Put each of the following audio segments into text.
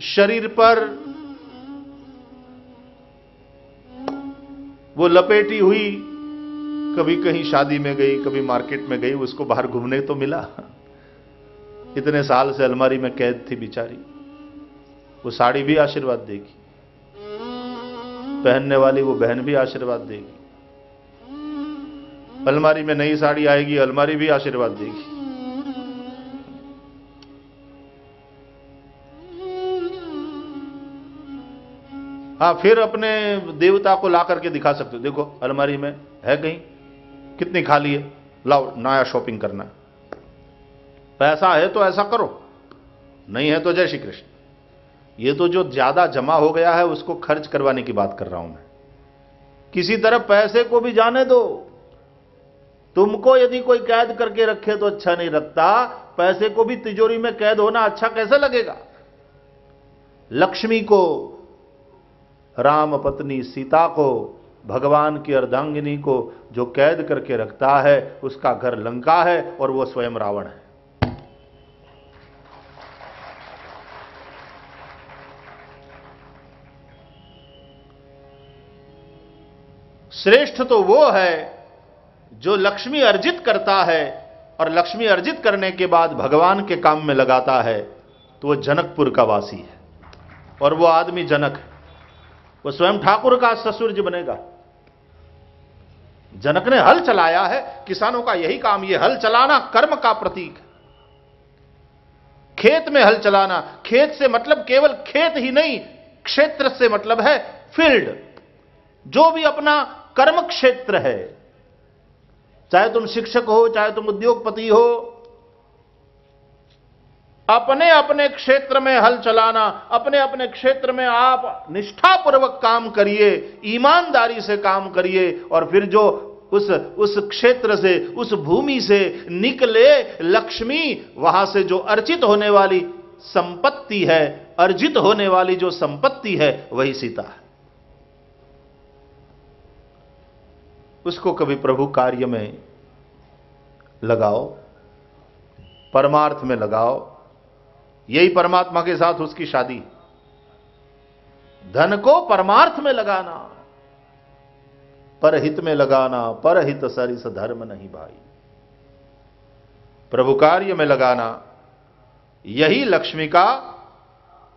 शरीर पर वो लपेटी हुई, कभी कहीं शादी में गई, कभी मार्केट में गई, उसको बाहर घूमने तो मिला। इतने साल से अलमारी में कैद थी बिचारी। वो साड़ी भी आशीर्वाद देगी। पहनने वाली वो बहन भी आशीर्वाद देगी। अलमारी में नई साड़ी आएगी, अलमारी भी आशीर्वाद देगी। हाँ फिर अपने देवता को ला करके दिखा सकते हो। देखो, अलमारी में है कहीं। कितनी खाली है। लाओ, नया शॉपिंग करना है। पैसा है तो ऐसा करो। नहीं है तो जय श्री कृष्ण। ये तो जो ज़्यादा जमा हो गया है, उसको खर्च करवाने की बात कर रहा हूँ मैं। किसी तरह पैसे को भी जाने दो। तुमको यदि कोई कैद करके रखे तो अच्छा नहीं रखता। पैसे को भी तिजोरी में कैद होना अच्छा कैसे लगेगा? लक्ष्मी को राम पत्नी सीता को, भगवान की अर्धांगिनी को जो कैद करके रखता है, उसका घर लंका है और वो स्वयं रावण है। श्रेष्ठ तो वो है जो लक्ष्मी अर्जित करता है और लक्ष्मी अर्जित करने के बाद भगवान के काम में लगाता है तो वो जनकपुर का वासी है। और वो आदमी जनक है। वो स्वयं ठाकुर का ससुर जी बनेगा। जनक ने हल चलाया है, किसानों का यही काम, ये हल चलाना कर्म का प्रतीक। खेत में हल चलाना, खेत से मतलब केवल खेत ही नहीं, क्षेत्र से मतलब है फ़ील्ड। जो भी अपना कर्म क्षेत्र है, चाहे तुम शिक्षक हो, चाहे तुम उद्योगपति हो अपने अपने क्षेत्र में हल चलाना, अपने अपने क्षेत्र में आप निष्ठापूर्वक काम करिए, ईमानदारी से काम करिए, और फिर जो उस उस क्षेत्र से, उस भूमि से निकले लक्ष्मी, वहाँ से जो अर्जित होने वाली संपत्ति है, अर्जित होने वाली जो संपत्ति है, वही सीता है। उसको कभी प्रभु कार्य में लगाओ, परमार्थ में लगाओ यही परमात्मा के साथ उसकी शादी। धन को परमार्थ में लगाना, परहित में लगाना, परहित सरिस धर्म नहीं भाई। प्रभु कार्य में लगाना, यही लक्ष्मी का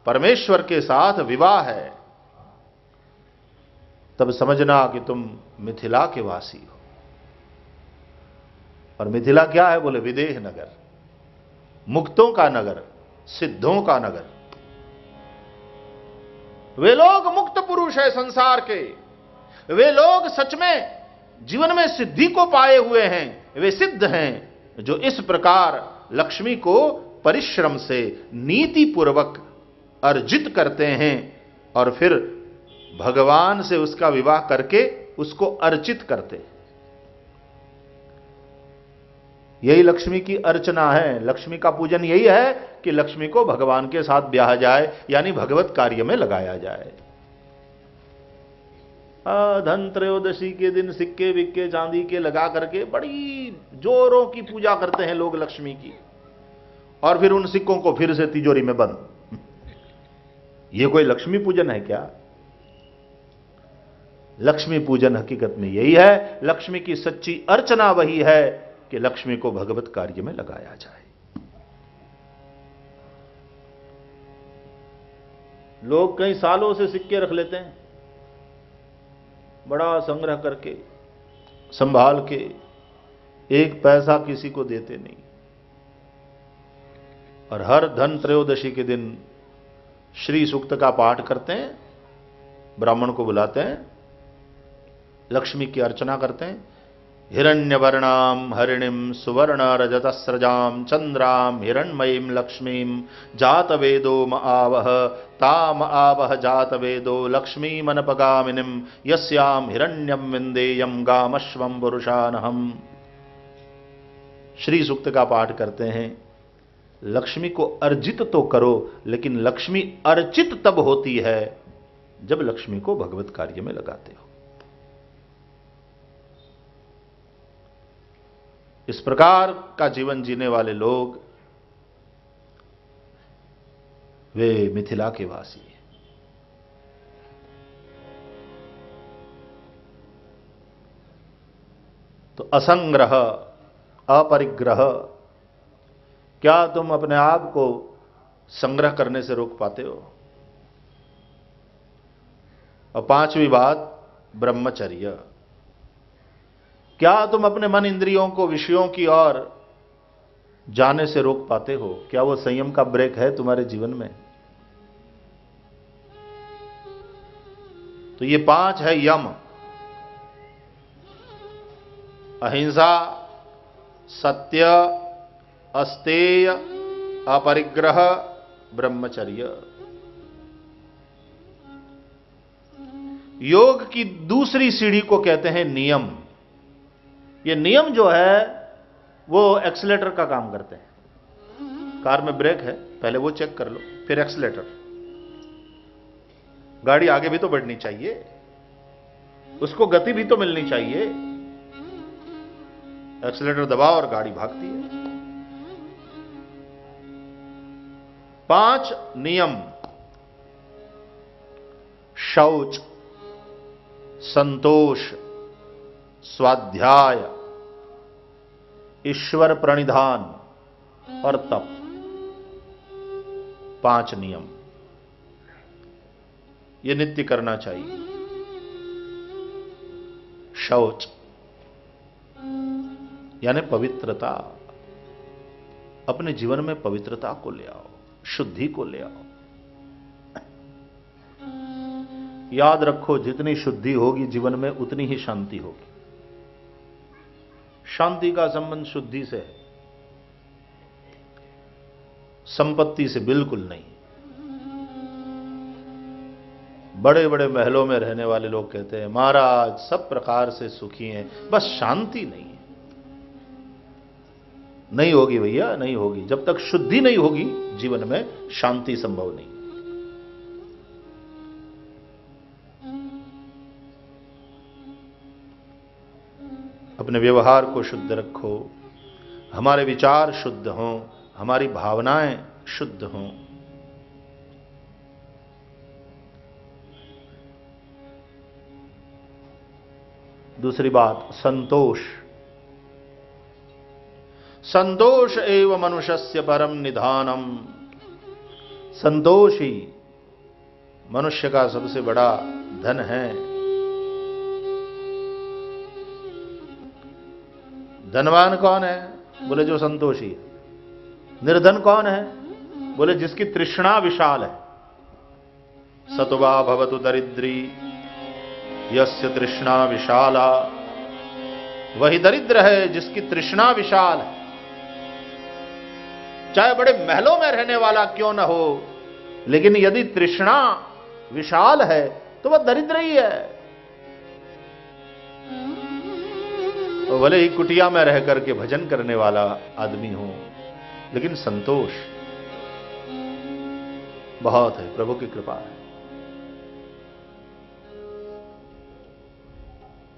परमेश्वर के साथ विवाह है। तब समझना कि तुम मिथिला के वासी हो। और मिथिला क्या है? बोले, विदेह नगर, मुक्तों का नगर। सिद्धों का नगर। वे लोग मुक्त पुरुष है संसार के। वे लोग सच में जीवन में सिद्धि को पाए हुए हैं। वे सिद्ध हैं जो इस प्रकार लक्ष्मी को परिश्रम से नीति पूर्वक अर्जित करते हैं और फिर भगवान से उसका विवाह करके उसको अर्चित करते हैं। यही लक्ष्मी की अर्चना है। लक्ष्मी का पूजन यही है कि लक्ष्मी को भगवान के साथ ब्याह जाए, यानी भगवत कार्य में लगाया जाए। धन त्रयोदशी के दिन सिक्के विक्के चांदी के लगा करके बड़ी जोरों की पूजा करते हैं लोग लक्ष्मी की। और फिर उन सिक्कों को फिर से तिजोरी में बंद। ये कोई लक्ष्मी पूजन है क्या? लक्ष्मी पूजन हकीकत में यही है। लक्ष्मी की सच्ची अर्चना वही है। कि लक्ष्मी को भगवत कार्य में लगाया जाए। लोग कई सालों से सिक्के रख लेते हैं। बड़ा संग्रह करके, संभाल के एक पैसा किसी को देते नहीं। और हर धन त्रयोदशी के दिन श्री सूक्त का पाठ करते हैं, ब्राह्मण को बुलाते हैं, लक्ष्मी की अर्चना करते हैं। हिरण्यवर्णाम हरिणीम सुवर्ण रजतस्रजाम चंद्राम हिरण्मयीम लक्ष्मीम जात वेदो म आवह। ताम आवह जातवेदो लक्ष्मी मनपगामिनीम यस्याम हिरण्यम विंदेयम गामश्वम पुरुषानहम। श्री सूक्त का पाठ करते हैं। लक्ष्मी को अर्जित तो करो, लेकिन लक्ष्मी अर्चित तब होती है जब लक्ष्मी को भगवत कार्य में लगाते हो। इस प्रकार का जीवन जीने वाले लोग वे मिथिला के वासी हैं। तो असंग्रह, अपरिग्रह, क्या तुम अपने आप को संग्रह करने से रोक पाते हो? और पांचवी बात, ब्रह्मचर्य। क्या तुम अपने मन इंद्रियों को विषयों की ओर जाने से रोक पाते हो? क्या वो संयम का ब्रेक है तुम्हारे जीवन में? तो ये पाँच है यम। अहिंसा, सत्य, अस्तेय, अपरिग्रह, ब्रह्मचर्य। योग की दूसरी सीढ़ी को कहते हैं नियम। ये नियम जो है, वो एक्सीटर का काम करते हैं। कार में ब्रेक है, पहले वो चेक कर लो, फिर एक्सीटर गाड़ी आगे भी तो बढ़नी चाहिए, उसको गति भी तो मिलनी चाहिए। एक्सीटर दबाओ और गाड़ी भागती है। पाँच नियम। शौच, संतोष। स्वाध्याय। ईश्वर प्रणिधान और तप। पाँच नियम। ये नित्य करना चाहिए। शौच, यानी पवित्रता। अपने जीवन में पवित्रता को ले आओ, शुद्धि को ले आओ। याद रखो, जितनी शुद्धि होगी जीवन में, उतनी ही शांति होगी। शांति का संबंध शुद्धि से है। संपत्ति से बिल्कुल नहीं। बड़े बड़े महलों में रहने वाले लोग कहते हैं, महाराज, सब प्रकार से सुखी हैं, बस शांति नहीं है। नहीं होगी भैया, नहीं होगी। जब तक शुद्धि नहीं होगी, जीवन में शांति संभव नहीं। अपने व्यवहार को शुद्ध रखो। हमारे विचार शुद्ध हों, हमारी भावनाएँ शुद्ध हों। दूसरी बात, संतोष। संतोष एवं मनुष्य परम निधानम। संतोष ही मनुष्य का सबसे बड़ा धन है। धनवान कौन है? बोले, जो संतोषी है। निर्धन कौन है? बोले, जिसकी तृष्णा विशाल है। सतुवा भवतु दरिद्री, यस्य तृष्णा विशाला। वही दरिद्र है जिसकी तृष्णा विशाल है। चाहे बड़े महलों में रहने वाला क्यों ना हो, लेकिन यदि तृष्णा विशाल है तो वह दरिद्र ही है। तो भले ही कुटिया में रह करके भजन करने वाला आदमी हो, लेकिन संतोष बहुत है, प्रभु की कृपा है।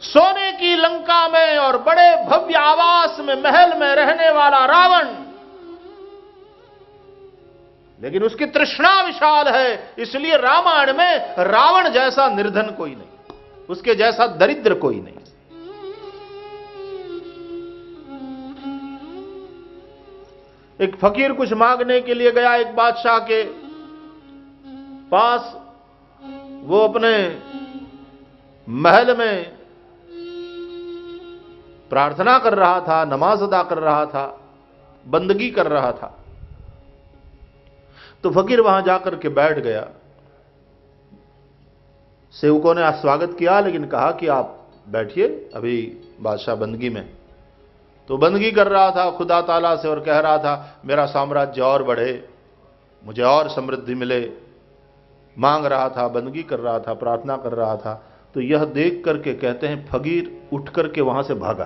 सोने की लंका में और बड़े भव्य आवास में महल में रहने वाला रावण, लेकिन उसकी तृष्णा विशाल है, इसलिए रामायण में रावण जैसा निर्धन कोई नहीं, उसके जैसा दरिद्र कोई नहीं। एक फकीर कुछ मांगने के लिए गया एक बादशाह के पास। वो अपने महल में प्रार्थना कर रहा था, नमाज़ अदा कर रहा था, बंदगी कर रहा था। तो फकीर वहाँ जाकर के बैठ गया। सेवकों ने स्वागत किया, लेकिन कहा कि आप बैठिए, अभी बादशाह बंदगी में। तो बंदगी कर रहा था, खुदा ताला से और कह रहा था, मेरा साम्राज्य और बढ़े, मुझे और समृद्धि मिले। मांग रहा था, बंदगी कर रहा था, प्रार्थना कर रहा था तो यह देख करके कहते हैं, फकीर उठ करके वहाँ से भागा।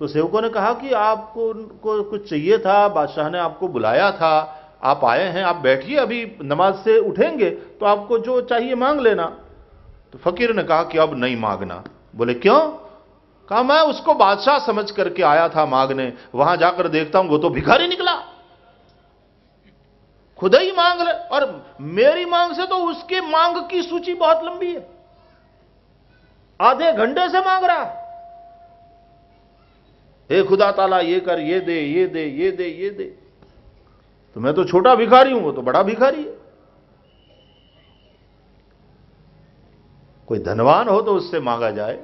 तो सेवकों ने कहा कि आपको को कुछ चाहिए था, बादशाह ने आपको बुलाया था, आप आए हैं, आप बैठिए, अभी नमाज़ से उठेंगे तो आपको जो चाहिए मांग लेना। तो फकीर ने कहा कि अब नहीं मांगना। बोले, क्यों? कहा, मैं उसको बादशाह समझ करके आया था मांगने। वहाँ जाकर देखता हूँ, वो तो भिखारी निकला। खुद ही मांग ले और मेरी मांग से तो उसके मांग की सूची बहुत लंबी है। आधे घंटे से मांग रहा हे खुदा ताला, ये कर, ये दे ये दे ये दे ये दे। तो मैं तो छोटा भिखारी हूँ, वो तो बड़ा भिखारी है। कोई धनवान हो तो उससे मांगा जाए।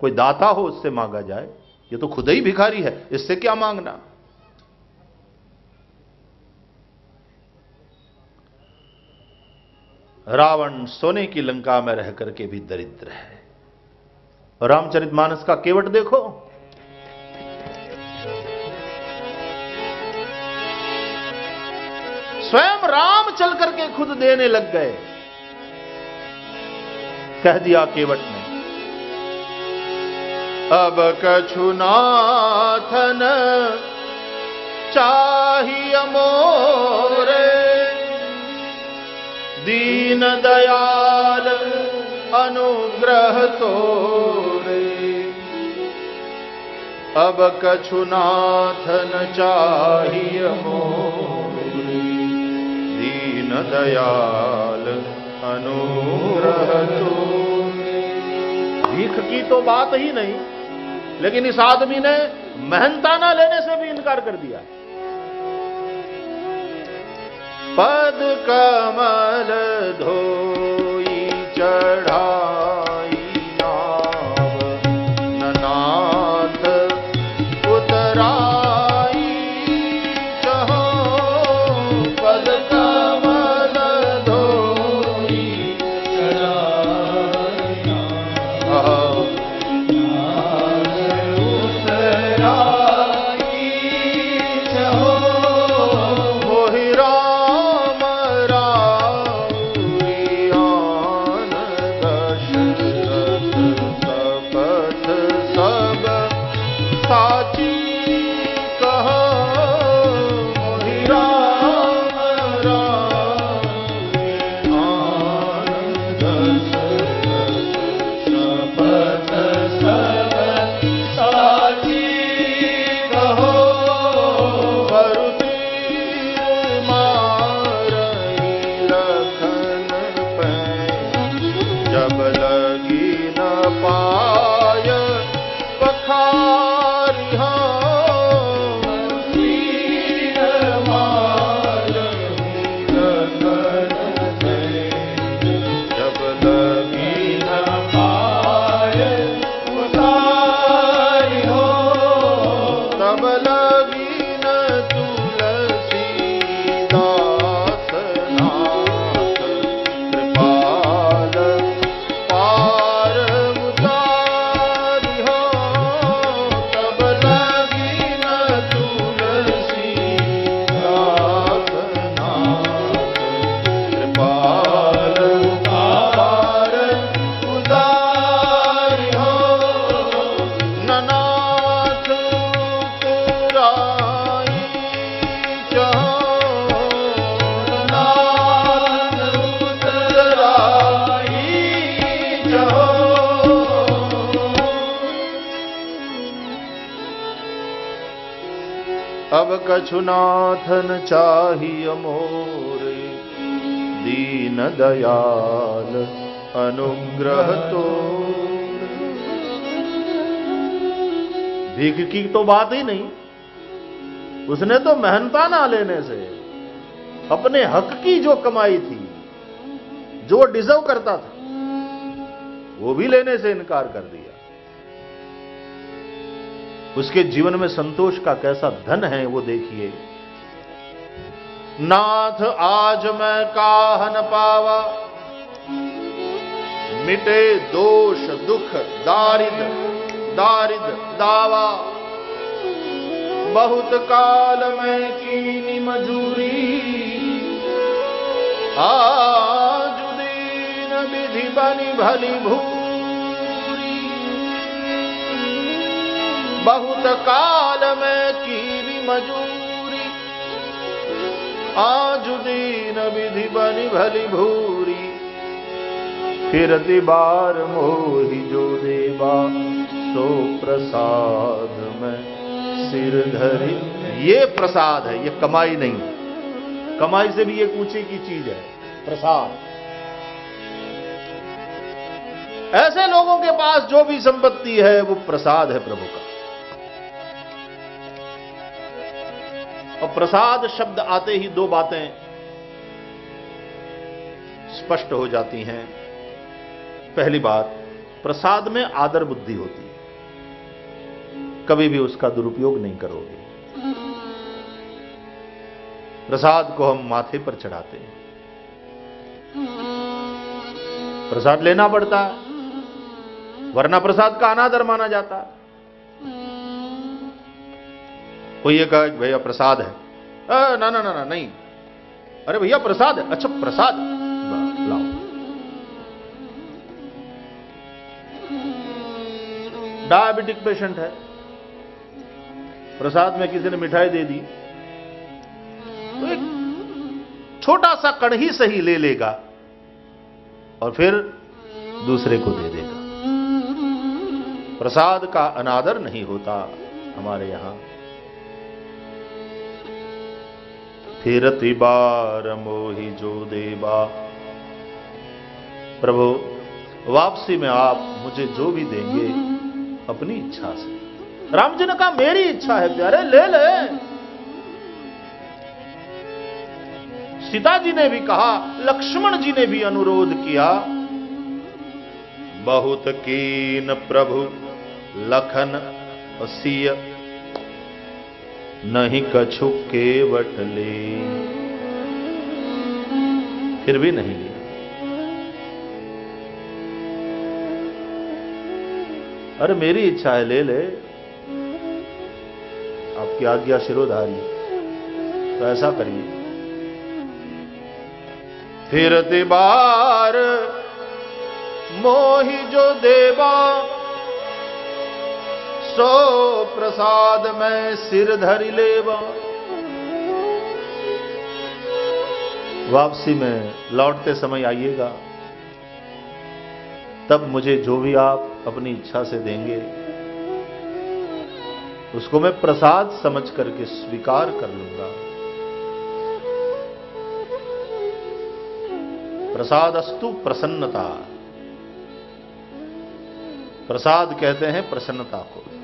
कोई दाता हो उससे मांगा जाए, ये तो खुद ही भिखारी है, इससे क्या मांगना? रावण सोने की लंका में रह करके भी दरिद्र है। रामचरितमानस का केवट देखो। स्वयं राम चल करके खुद देने लग गए। कह दिया केवट अब कछुनाथन चाहिए मोरे दीन दयाल अनुग्रह तोरे। अब कछुनाथन चाहिए मोरे दीन दयाल अनुग्रह तोरे। भीख की तो बात ही नहीं। लेकिन इस आदमी ने मेहनताना लेने से भी इनकार कर दिया। पद कमल धोई चढ़ाई कछुनाथन चाहिए मोरे, दीन दयाल अनुग्रह तो। भीख की तो बात ही नहीं, उसने तो मेहनता ना लेने से, अपने हक की जो कमाई थी, जो डिजर्व करता था, वो भी लेने से इनकार कर दिया। उसके जीवन में संतोष का कैसा धन है, वो देखिए। नाथ, आज मैं काहन पावा। मिटे दोष, दुख दारिद दारिद दावा। बहुत काल में कीनी मजूरी। आज दीन विधि बनी भली भूरी बहुत काल में कीनी मजूरी। आज दीन विधि बनी भली भूरी। फिरति बार मोहि जो देवा, सो प्रसाद में सिर धरी। ये प्रसाद है, ये कमाई नहीं कमाई से भी एक ऊँचे की चीज़ है, प्रसाद। ऐसे लोगों के पास जो भी संपत्ति है, वो प्रसाद है प्रभु का। और प्रसाद शब्द आते ही दो बातें स्पष्ट हो जाती हैं। पहली बात, प्रसाद में आदर बुद्धि होती है। कभी भी उसका दुरुपयोग नहीं करोगे। प्रसाद को हम माथे पर चढ़ाते हैं। प्रसाद लेना पड़ता है, वरना प्रसाद का अनादर माना जाता है। कोई ये कहा भैया प्रसाद है। आ, ना ना ना ना नहीं। अरे भैया प्रसाद है। अच्छा प्रसाद। लाओ। डायबिटिक पेशेंट है। प्रसाद में किसी ने मिठाई दे दी। तो एक छोटा सा कण ही सही ले लेगा और फिर दूसरे को दे देगा। प्रसाद का अनादर नहीं होता हमारे यहाँ। फिरति बार मोही जो देवा। प्रभु, वापसी में आप मुझे जो भी देंगे, अपनी इच्छा से। राम जी ने कहा, मेरी इच्छा है प्यारे, ले ले। सीता जी ने भी कहा, लक्ष्मण जी ने भी अनुरोध किया। बहुत कीन प्रभु, लखन सिय नहीं कछु केवट ले। फिर भी नहीं। लिया अरे मेरी इच्छा है, ले ले। आपकी आज्ञा शिरोधारी। तो ऐसा करिए। फिर बार मोहि जो देवा सो प्रसाद में सिर धरि लेवा। वापसी में लौटते समय आइएगा। तब मुझे जो भी आप अपनी इच्छा से देंगे, उसको मैं प्रसाद समझ करके स्वीकार कर लूँगा। प्रसाद अस्तु प्रसन्नता। प्रसाद कहते हैं प्रसन्नता को।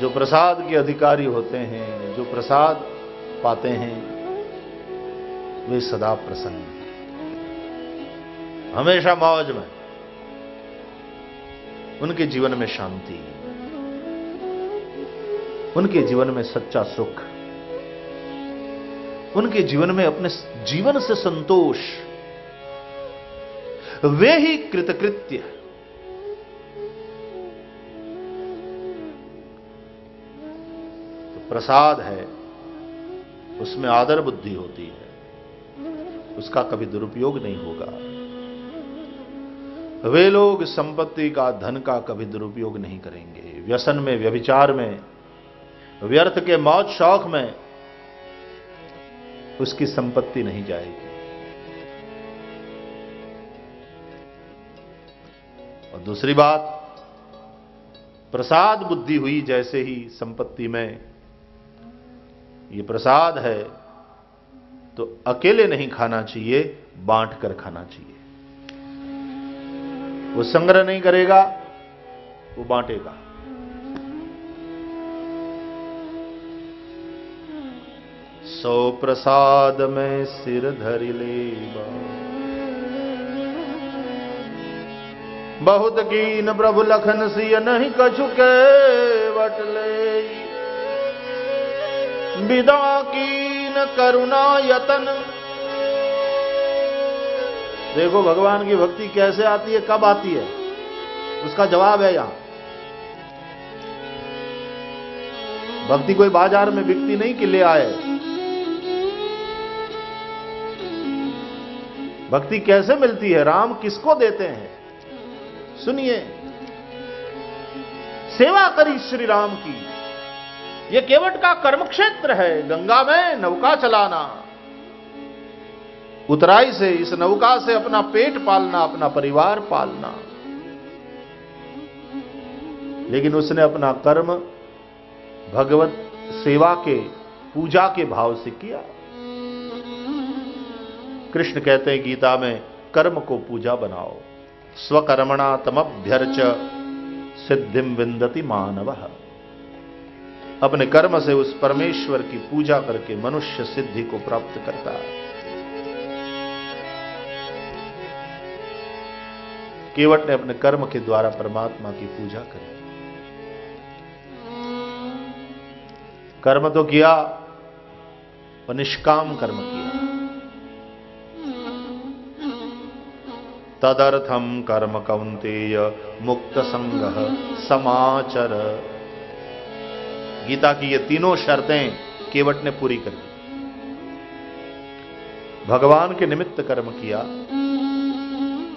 जो प्रसाद के अधिकारी होते हैं, जो प्रसाद पाते हैं, वे सदा प्रसन्न हमेशा मौज में उनके जीवन में शांति, उनके जीवन में सच्चा सुख, उनके जीवन में अपने जीवन से संतोष, वे ही कृतकृत्य प्रसाद है, उसमें आदर बुद्धि होती है। उसका कभी दुरुपयोग नहीं होगा। वे लोग संपत्ति का, धन का कभी दुरुपयोग नहीं करेंगे। व्यसन में, व्यभिचार में, व्यर्थ के मौत शौक में उसकी संपत्ति नहीं जाएगी। और दूसरी बात, प्रसाद बुद्धि हुई जैसे ही संपत्ति में ये प्रसाद है तो अकेले नहीं खाना चाहिए, बांट कर खाना चाहिए। वो संग्रह नहीं करेगा, वो बांटेगा। सौ प्रसाद में सिर धरि लेबा बहुत कीन प्रभु लखन सिय नहीं कछु के वट ले विदा कीन करुणा यतन। देखो, भगवान की भक्ति कैसे आती है, कब आती है? उसका जवाब है यहाँ। भक्ति कोई बाज़ार में बिकती नहीं कि ले आए। भक्ति कैसे मिलती है? राम किसको देते हैं? सुनिए। सेवा करी श्री राम की। यह केवट का कर्म क्षेत्र है, गंगा में नौका चलाना। उतराई से इस नौका से अपना पेट पालना, अपना परिवार पालना। लेकिन उसने अपना कर्म भगवत सेवा के, पूजा के भाव से किया। कृष्ण कहते हैं, गीता में कर्म को पूजा बनाओ। स्वकर्मणा तमभ्यर्च सिद्धिम विंदति मानव। अपने कर्म से उस परमेश्वर की पूजा करके मनुष्य सिद्धि को प्राप्त करता है। केवट ने अपने कर्म के द्वारा परमात्मा की पूजा करी। कर्म तो किया और निष्काम कर्म किया। तदर्थम कर्म कौंतेय मुक्त संग समाचर। गीता की ये तीनों शर्तें केवट ने पूरी कर दी भगवान के निमित्त कर्म किया,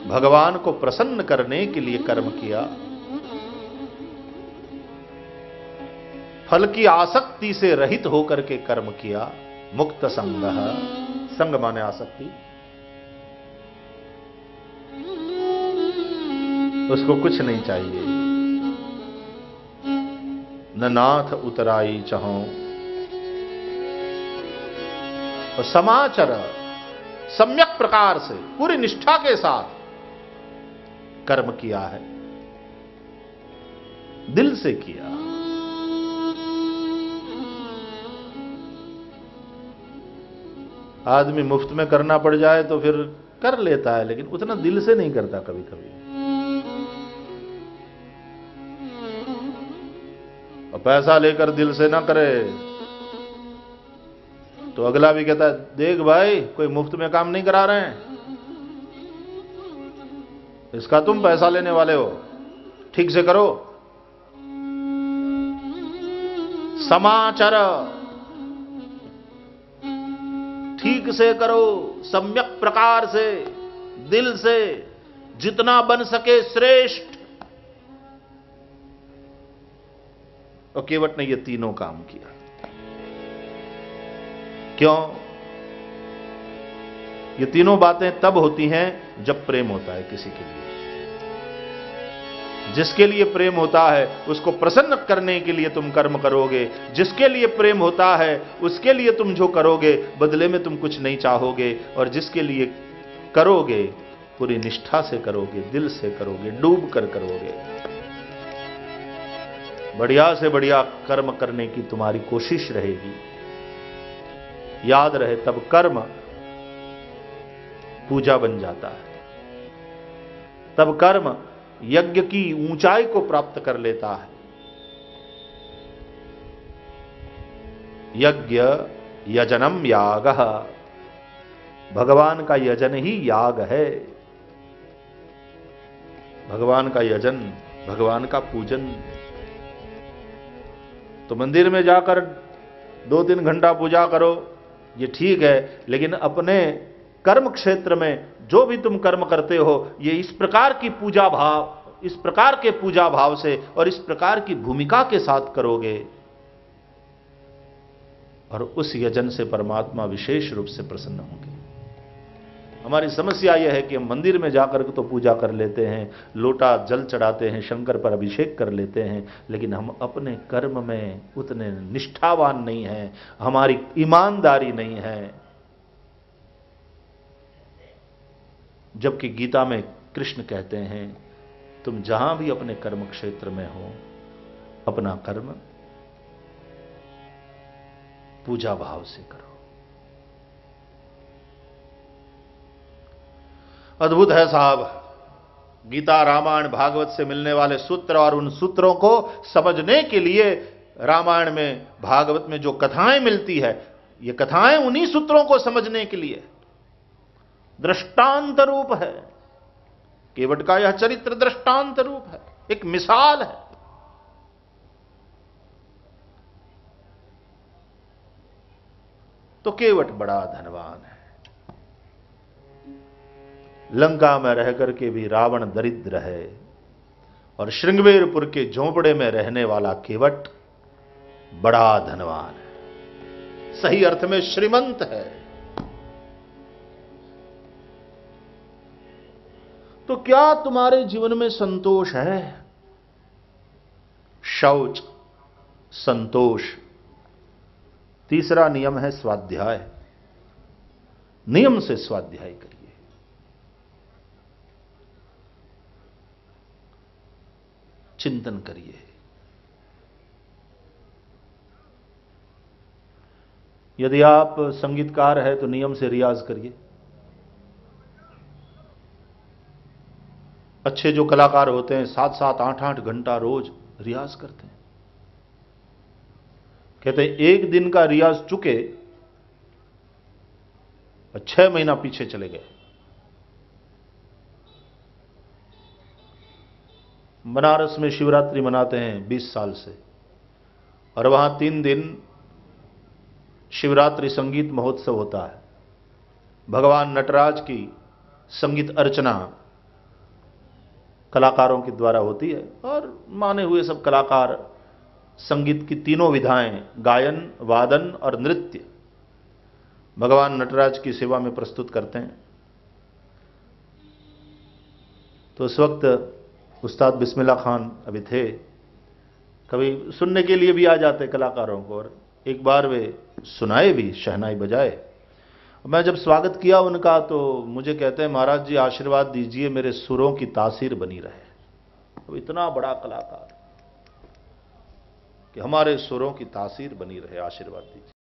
भगवान को प्रसन्न करने के लिए कर्म किया, फल की आसक्ति से रहित होकर के कर्म किया, मुक्त संग संग माने आसक्ति। उसको कुछ नहीं चाहिए। नाथ उतराई चाहो। और समाचार सम्यक प्रकार से, पूरी निष्ठा के साथ कर्म किया है। दिल से किया। आदमी मुफ़्त में करना पड़ जाए तो फिर कर लेता है, लेकिन उतना दिल से नहीं करता कभी कभी पैसा लेकर दिल से ना करे। तो अगला भी कहता है, देख भाई, कोई मुफ़्त में काम नहीं करा रहे हैं। इसका तुम पैसा लेने वाले हो। ठीक से करो। समाचार। ठीक से करो, सम्यक प्रकार से, दिल से, जितना बन सके श्रेष्ठ और केवट ने ये तीनों काम किया। क्यों? ये तीनों बातें तब होती हैं जब प्रेम होता है किसी के लिए। जिसके लिए प्रेम होता है, उसको प्रसन्न करने के लिए तुम कर्म करोगे। जिसके लिए प्रेम होता है, उसके लिए तुम जो करोगे, बदले में तुम कुछ नहीं चाहोगे। और जिसके लिए करोगे, पूरी निष्ठा से करोगे, दिल से करोगे, डूब कर करोगे। बढ़िया से बढ़िया कर्म करने की तुम्हारी कोशिश रहेगी। याद रहे, तब कर्म पूजा बन जाता है। तब कर्म यज्ञ की ऊंचाई को प्राप्त कर लेता है। यज्ञ यजनम याग। भगवान का यजन ही याग है। भगवान का यजन, भगवान का पूजन। तो मंदिर में जाकर दो तीन घंटा पूजा करो, ये ठीक है, लेकिन अपने कर्म क्षेत्र में जो भी तुम कर्म करते हो, ये इस प्रकार की पूजा भाव, इस प्रकार के पूजा भाव से और इस प्रकार की भूमिका के साथ करोगे। और उस यजन से परमात्मा विशेष रूप से प्रसन्न होंगे। हमारी समस्या यह है कि हम मंदिर में जाकर के तो पूजा कर लेते हैं, लोटा जल चढ़ाते हैं, शंकर पर अभिषेक कर लेते हैं, लेकिन हम अपने कर्म में उतने निष्ठावान नहीं हैं, हमारी ईमानदारी नहीं है। जबकि गीता में कृष्ण कहते हैं, तुम जहाँ भी अपने कर्म क्षेत्र में हो, अपना कर्म पूजा भाव से करो। अद्भुत है साहब। गीता रामायण भागवत से मिलने वाले सूत्र और उन सूत्रों को समझने के लिए रामायण में, भागवत में जो कथाएँ मिलती है, ये कथाएँ उन्हीं सूत्रों को समझने के लिए। दृष्टांत रूप है। केवट का यह चरित्र दृष्टांत रूप है। एक मिसाल है। तो केवट बड़ा धनवान है। लंका में रह करके भी रावण दरिद्र है। और श्रृंगवेरपुर के झोंपड़े में रहने वाला केवट बड़ा धनवान है। सही अर्थ में श्रीमंत है। तो क्या तुम्हारे जीवन में संतोष है? शौच, संतोष। तीसरा नियम है स्वाध्याय। नियम से स्वाध्याय करिए। चिंतन करिए। यदि आप संगीतकार है तो नियम से रियाज करिए। अच्छे जो कलाकार होते हैं सात सात आठ आठ घंटा रोज रियाज करते हैं। कहते हैं, एक दिन का रियाज चुके, छह महीना पीछे चले गए। बनारस में शिवरात्रि मनाते हैं 20 साल से। और वहाँ तीन दिन शिवरात्रि संगीत महोत्सव होता है। भगवान नटराज की संगीत अर्चना कलाकारों के द्वारा होती है और माने हुए सब कलाकार संगीत की तीनों विधाएँ, गायन, वादन और नृत्य, भगवान नटराज की सेवा में प्रस्तुत करते हैं। तो उस वक्त उस्ताद बिस्मिल्ला खान अभी थे। कभी सुनने के लिए भी आ जाते कलाकारों को और एक बार वे सुनाए भी, शहनाई बजाए। मैं जब स्वागत किया उनका तो मुझे कहते हैं, महाराज जी, आशीर्वाद दीजिए, मेरे सुरों की तासीर बनी रहे। तो इतना बड़ा कलाकार कि हमारे सुरों की तासीर बनी रहे, आशीर्वाद दीजिए।